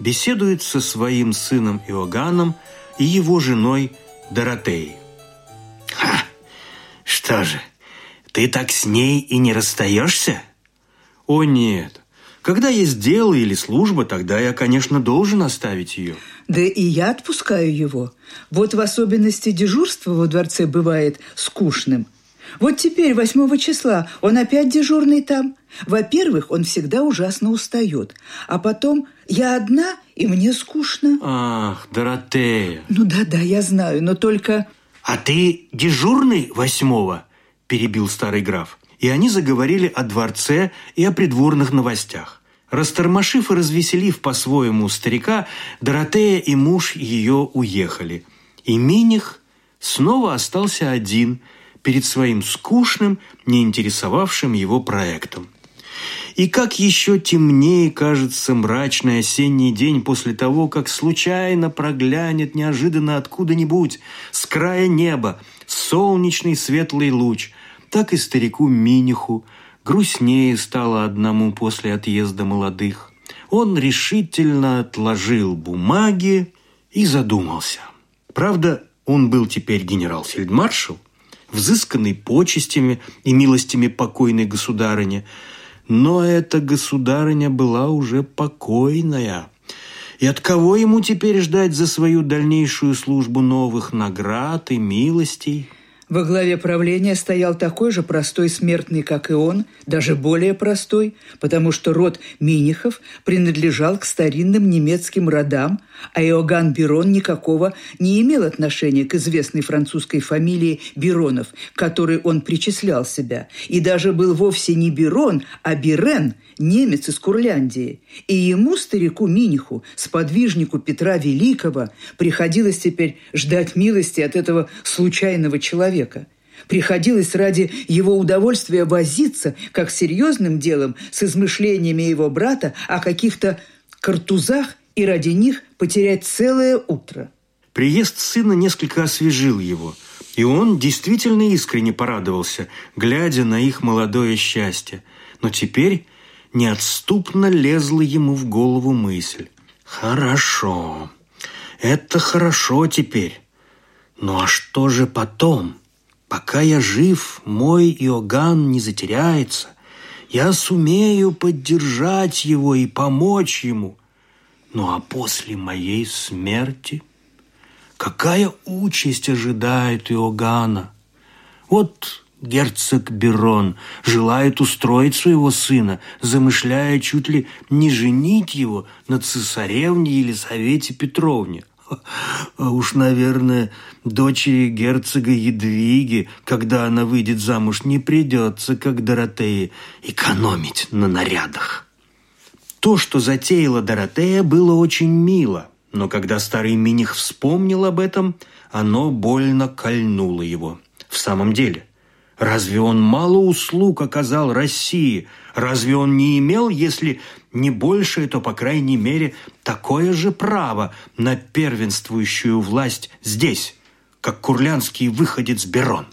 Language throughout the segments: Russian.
Беседует со своим сыном Иоганном и его женой Доротеей. «Ха! Что же, ты так с ней и не расстаешься?» «О нет, когда есть дело или служба, тогда я, конечно, должен оставить ее». Да и я отпускаю его. Вот в особенности дежурство во дворце бывает скучным. Вот теперь, 8 числа, он опять дежурный там. Во-первых, он всегда ужасно устает. А потом я одна, и мне скучно. Ах, Доротея. Ну да-да, я знаю, но только... А ты дежурный восьмого? Перебил старый граф. И они заговорили о дворце и о придворных новостях. Растормошив и развеселив по-своему старика, Доротея и муж ее уехали. И Миних снова остался один перед своим скучным, не интересовавшим его проектом. И как еще темнее кажется мрачный осенний день после того, как случайно проглянет неожиданно откуда-нибудь с края неба солнечный светлый луч, так и старику Миниху – грустнее стало одному после отъезда молодых. Он решительно отложил бумаги и задумался. Правда, он был теперь генерал-фельдмаршал, взысканный почестями и милостями покойной государыни, но эта государыня была уже покойная. И от кого ему теперь ждать за свою дальнейшую службу новых наград и милостей – во главе правления стоял такой же простой смертный, как и он, даже более простой, потому что род Минихов принадлежал к старинным немецким родам, а Иоганн Бирон никакого не имел отношения к известной французской фамилии Биронов, к которой он причислял себя, и даже был вовсе не Бирон, а Бирен, немец из Курляндии. И ему, старику Миниху, сподвижнику Петра Великого, приходилось теперь ждать милости от этого случайного человека, человека. Приходилось ради его удовольствия возиться, как серьезным делом, с измышлениями его брата о каких-то картузах и ради них потерять целое утро. Приезд сына несколько освежил его, и он действительно искренне порадовался, глядя на их молодое счастье. Но теперь неотступно лезла ему в голову мысль. «Хорошо, это хорошо теперь. Ну а что же потом?» Пока я жив, мой Иоганн не затеряется. Я сумею поддержать его и помочь ему. Ну а после моей смерти какая участь ожидает Иоганна? Вот герцог Берон желает устроить своего сына, замышляя чуть ли не женить его на цесаревне Елизавете Петровне. А уж, наверное, дочери герцога Едвиги, когда она выйдет замуж, не придется, как Доротее, экономить на нарядах. То, что затеяла Доротея, было очень мило, но когда старый Миних вспомнил об этом, оно больно кольнуло его. В самом деле, разве он мало услуг оказал России? Разве он не имел, если не большее, то, по крайней мере, такое же право на первенствующую власть здесь, как курлянский выходец Берон.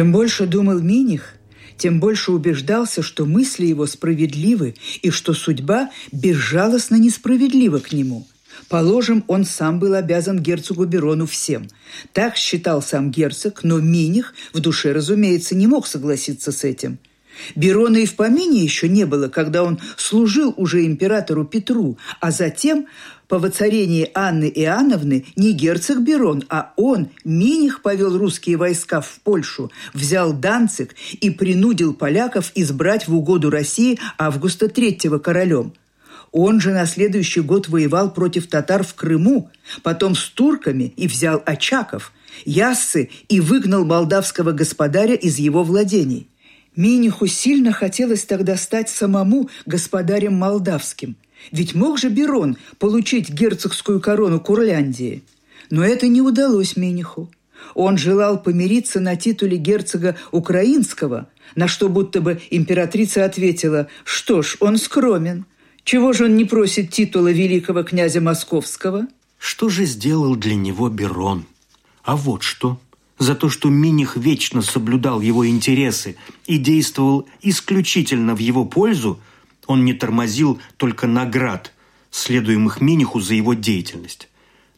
Чем больше думал Миних, тем больше убеждался, что мысли его справедливы и что судьба безжалостно несправедлива к нему. Положим, он сам был обязан герцогу Берону всем. Так считал сам герцог, но Миних в душе, разумеется, не мог согласиться с этим – Берона и в помине еще не было, когда он служил уже императору Петру, а затем по воцарении Анны Иоанновны не герцог Берон, а он, Миних, повел русские войска в Польшу, взял Данцик и принудил поляков избрать в угоду России Августа III королем. Он же на следующий год воевал против татар в Крыму, потом с турками и взял Очаков, Яссы и выгнал молдавского господаря из его владений. Миниху сильно хотелось тогда стать самому господарем молдавским – ведь мог же Берон получить герцогскую корону Курляндии. Но это не удалось Миниху. Он желал помириться на титуле герцога Украинского, на что будто бы императрица ответила, что ж, он скромен. Чего же он не просит титула великого князя Московского? Что же сделал для него Берон? А вот что. За то, что Миних вечно соблюдал его интересы и действовал исключительно в его пользу, он не тормозил только наград, следуемых Миниху за его деятельность.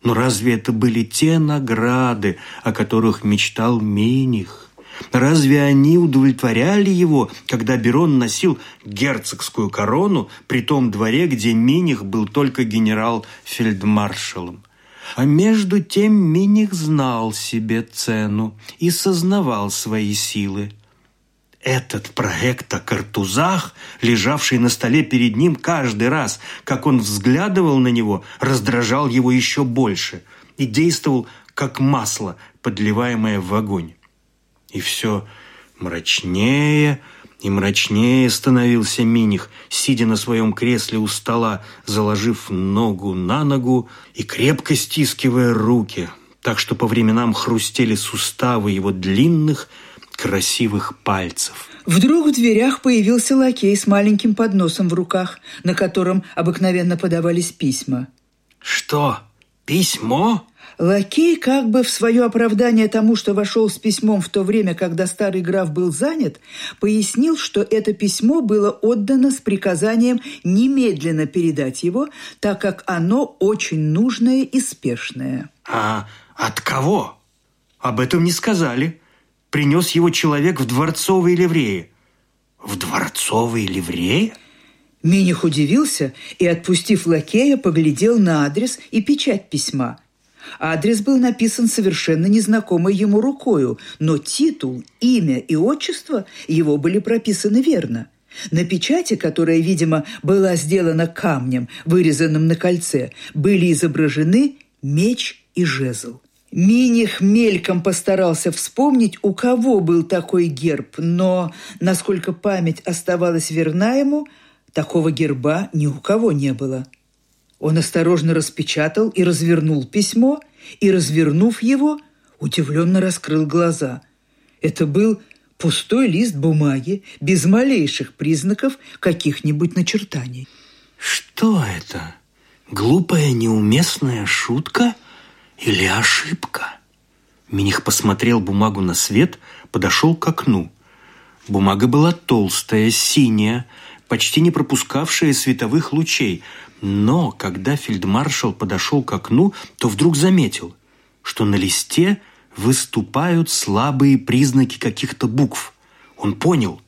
Но разве это были те награды, о которых мечтал Миних? Разве они удовлетворяли его, когда Берон носил герцогскую корону при том дворе, где Миних был только генерал-фельдмаршалом? А между тем Миних знал себе цену и сознавал свои силы. Этот проект о картузах, лежавший на столе перед ним каждый раз, как он взглядывал на него, раздражал его еще больше и действовал как масло, подливаемое в огонь. И все мрачнее и мрачнее становился Миних, сидя на своем кресле у стола, заложив ногу на ногу и крепко стискивая руки, так что по временам хрустели суставы его длинных, красивых пальцев. Вдруг в дверях появился лакей с маленьким подносом в руках, на котором обыкновенно подавались письма. «Что, письмо?» Лакей, как бы в свое оправдание тому, что вошел с письмом в то время, когда старый граф был занят, пояснил, что это письмо было отдано с приказанием немедленно передать его, так как оно очень нужное и спешное. «А от кого?» «Об этом не сказали. Принес его человек в дворцовой ливрее». «В дворцовой ливрее?» Миних удивился и, отпустив лакея, поглядел на адрес и печать письма – Адрес был написан совершенно незнакомой ему рукою, но титул, имя и отчество его были прописаны верно. На печати, которая, видимо, была сделана камнем, вырезанным на кольце, были изображены меч и жезл. Миних мельком постарался вспомнить, у кого был такой герб, но, насколько память оставалась верна ему, такого герба ни у кого не было. Он осторожно распечатал и развернул письмо, и, развернув его, удивленно раскрыл глаза. Это был пустой лист бумаги, без малейших признаков каких-нибудь начертаний. «Что это? Глупая неуместная шутка или ошибка?» Миних посмотрел бумагу на свет, подошел к окну. Бумага была толстая, синяя, почти не пропускавшая световых лучей, но когда фельдмаршал подошел к окну, то вдруг заметил, что на листе выступают слабые признаки каких-то букв. Он понял,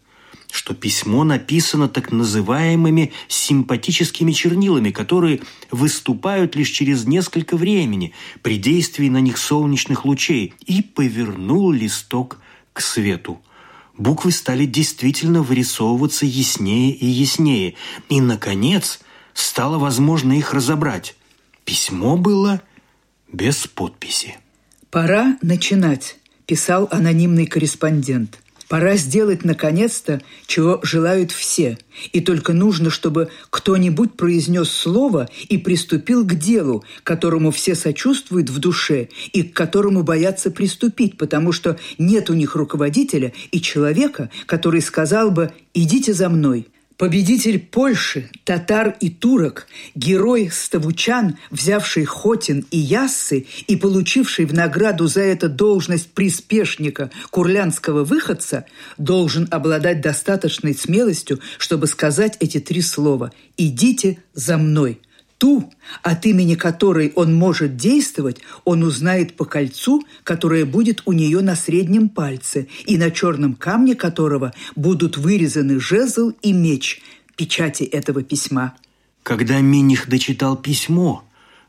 что письмо написано так называемыми симпатическими чернилами, которые выступают лишь через несколько времени при действии на них солнечных лучей, и повернул листок к свету. Буквы стали действительно вырисовываться яснее и яснее. И, наконец, стало возможно их разобрать. Письмо было без подписи. «Пора начинать», – писал анонимный корреспондент. «Пора сделать, наконец-то, чего желают все, и только нужно, чтобы кто-нибудь произнес слово и приступил к делу, которому все сочувствуют в душе и к которому боятся приступить, потому что нет у них руководителя и человека, который сказал бы «идите за мной». Победитель Польши, татар и турок, герой ставучан, взявший Хотин и Яссы и получивший в награду за это должность приспешника курлянского выходца, должен обладать достаточной смелостью, чтобы сказать эти три слова «Идите за мной». Ту, от имени которой он может действовать, он узнает по кольцу, которое будет у нее на среднем пальце, и на черном камне которого будут вырезаны жезл и меч, печати этого письма. Когда Миних дочитал письмо,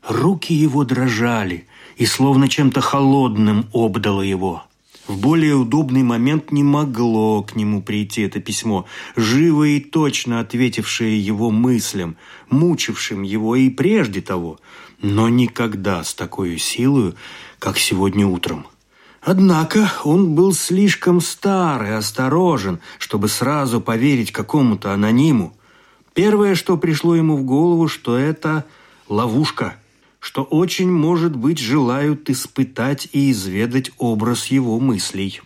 руки его дрожали, и словно чем-то холодным обдало его – в более удобный момент не могло к нему прийти это письмо, живо и точно ответившее его мыслям, мучившим его и прежде того, но никогда с такой силой, как сегодня утром. Однако он был слишком стар и осторожен, чтобы сразу поверить какому-то анониму. Первое, что пришло ему в голову, что это ловушка – что очень, может быть, желают испытать и изведать образ его мыслей.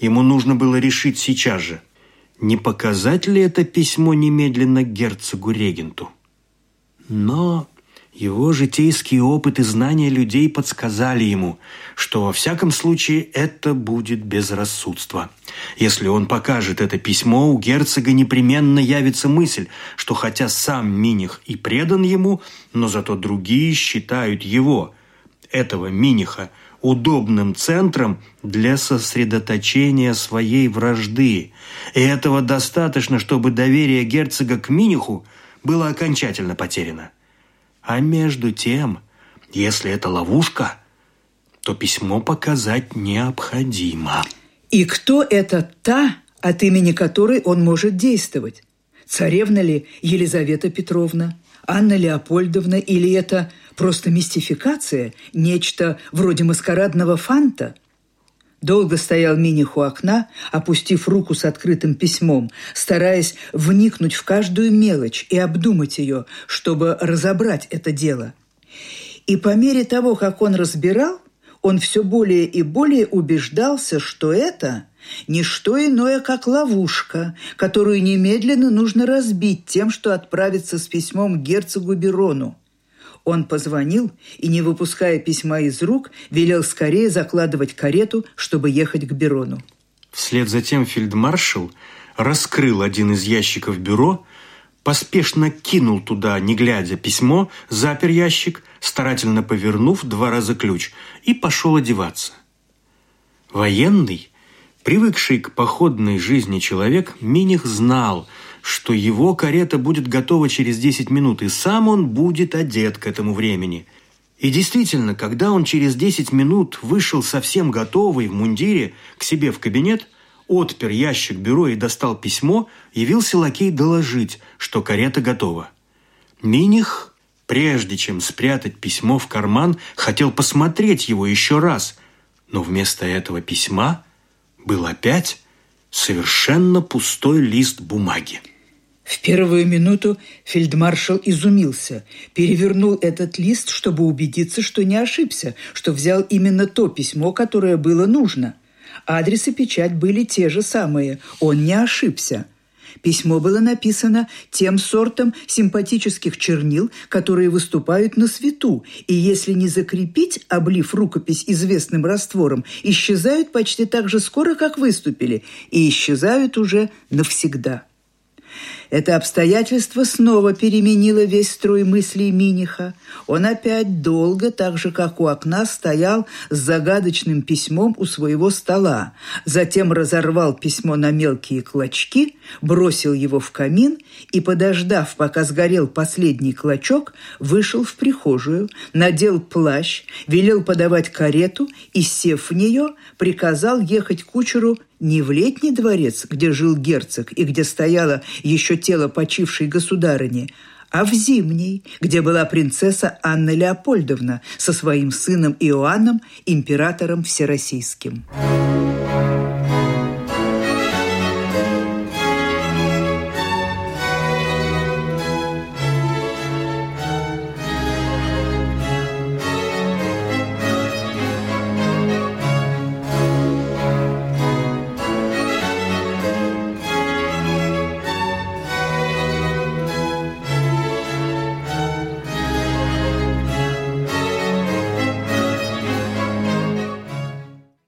Ему нужно было решить сейчас же, не показать ли это письмо немедленно герцогу-регенту. Но его житейский опыт и знания людей подсказали ему, что во всяком случае это будет безрассудство. Если он покажет это письмо, у герцога непременно явится мысль, что хотя сам Миних и предан ему, но зато другие считают его, этого Миниха, удобным центром для сосредоточения своей вражды. И этого достаточно, чтобы доверие герцога к Миниху было окончательно потеряно. А между тем, если это ловушка, то письмо показать необходимо. И кто это та, от имени которой он может действовать? Царевна ли Елизавета Петровна, Анна Леопольдовна или это просто мистификация, нечто вроде маскарадного фанта – Долго стоял Миних у окна, опустив руку с открытым письмом, стараясь вникнуть в каждую мелочь и обдумать ее, чтобы разобрать это дело. И по мере того, как он разбирал, он все более и более убеждался, что это не что иное, как ловушка, которую немедленно нужно разбить тем, что отправится с письмом герцогу Берону. Он позвонил и, не выпуская письма из рук, велел скорее закладывать карету, чтобы ехать к Берону. Вслед за тем фельдмаршал раскрыл один из ящиков бюро, поспешно кинул туда, не глядя, письмо, запер ящик, старательно повернув два раза ключ, и пошел одеваться. Военный, привыкший к походной жизни человек, Миних знал – что его карета будет готова через 10 минут, и сам он будет одет к этому времени. И действительно, когда он через 10 минут вышел совсем готовый в мундире к себе в кабинет, отпер ящик бюро и достал письмо, явился лакей доложить, что карета готова. Миних, прежде чем спрятать письмо в карман, хотел посмотреть его еще раз, но вместо этого письма был опять совершенно пустой лист бумаги. В первую минуту фельдмаршал изумился, перевернул этот лист, чтобы убедиться, что не ошибся, что взял именно то письмо, которое было нужно. Адрес и печать были те же самые, он не ошибся. Письмо было написано тем сортом симпатических чернил, которые выступают на свету, и если не закрепить, облив рукопись известным раствором, исчезают почти так же скоро, как выступили, и исчезают уже навсегда. Это обстоятельство снова переменило весь строй мыслей Миниха. Он опять долго, так же, как у окна, стоял с загадочным письмом у своего стола. Затем разорвал письмо на мелкие клочки, бросил его в камин и, подождав, пока сгорел последний клочок, вышел в прихожую, надел плащ, велел подавать карету и, сев в нее, приказал ехать кучеру не в летний дворец, где жил герцог и где стояло еще тело почившей государыни, а в зимний, где была принцесса Анна Леопольдовна со своим сыном Иоанном, императором всероссийским. Thank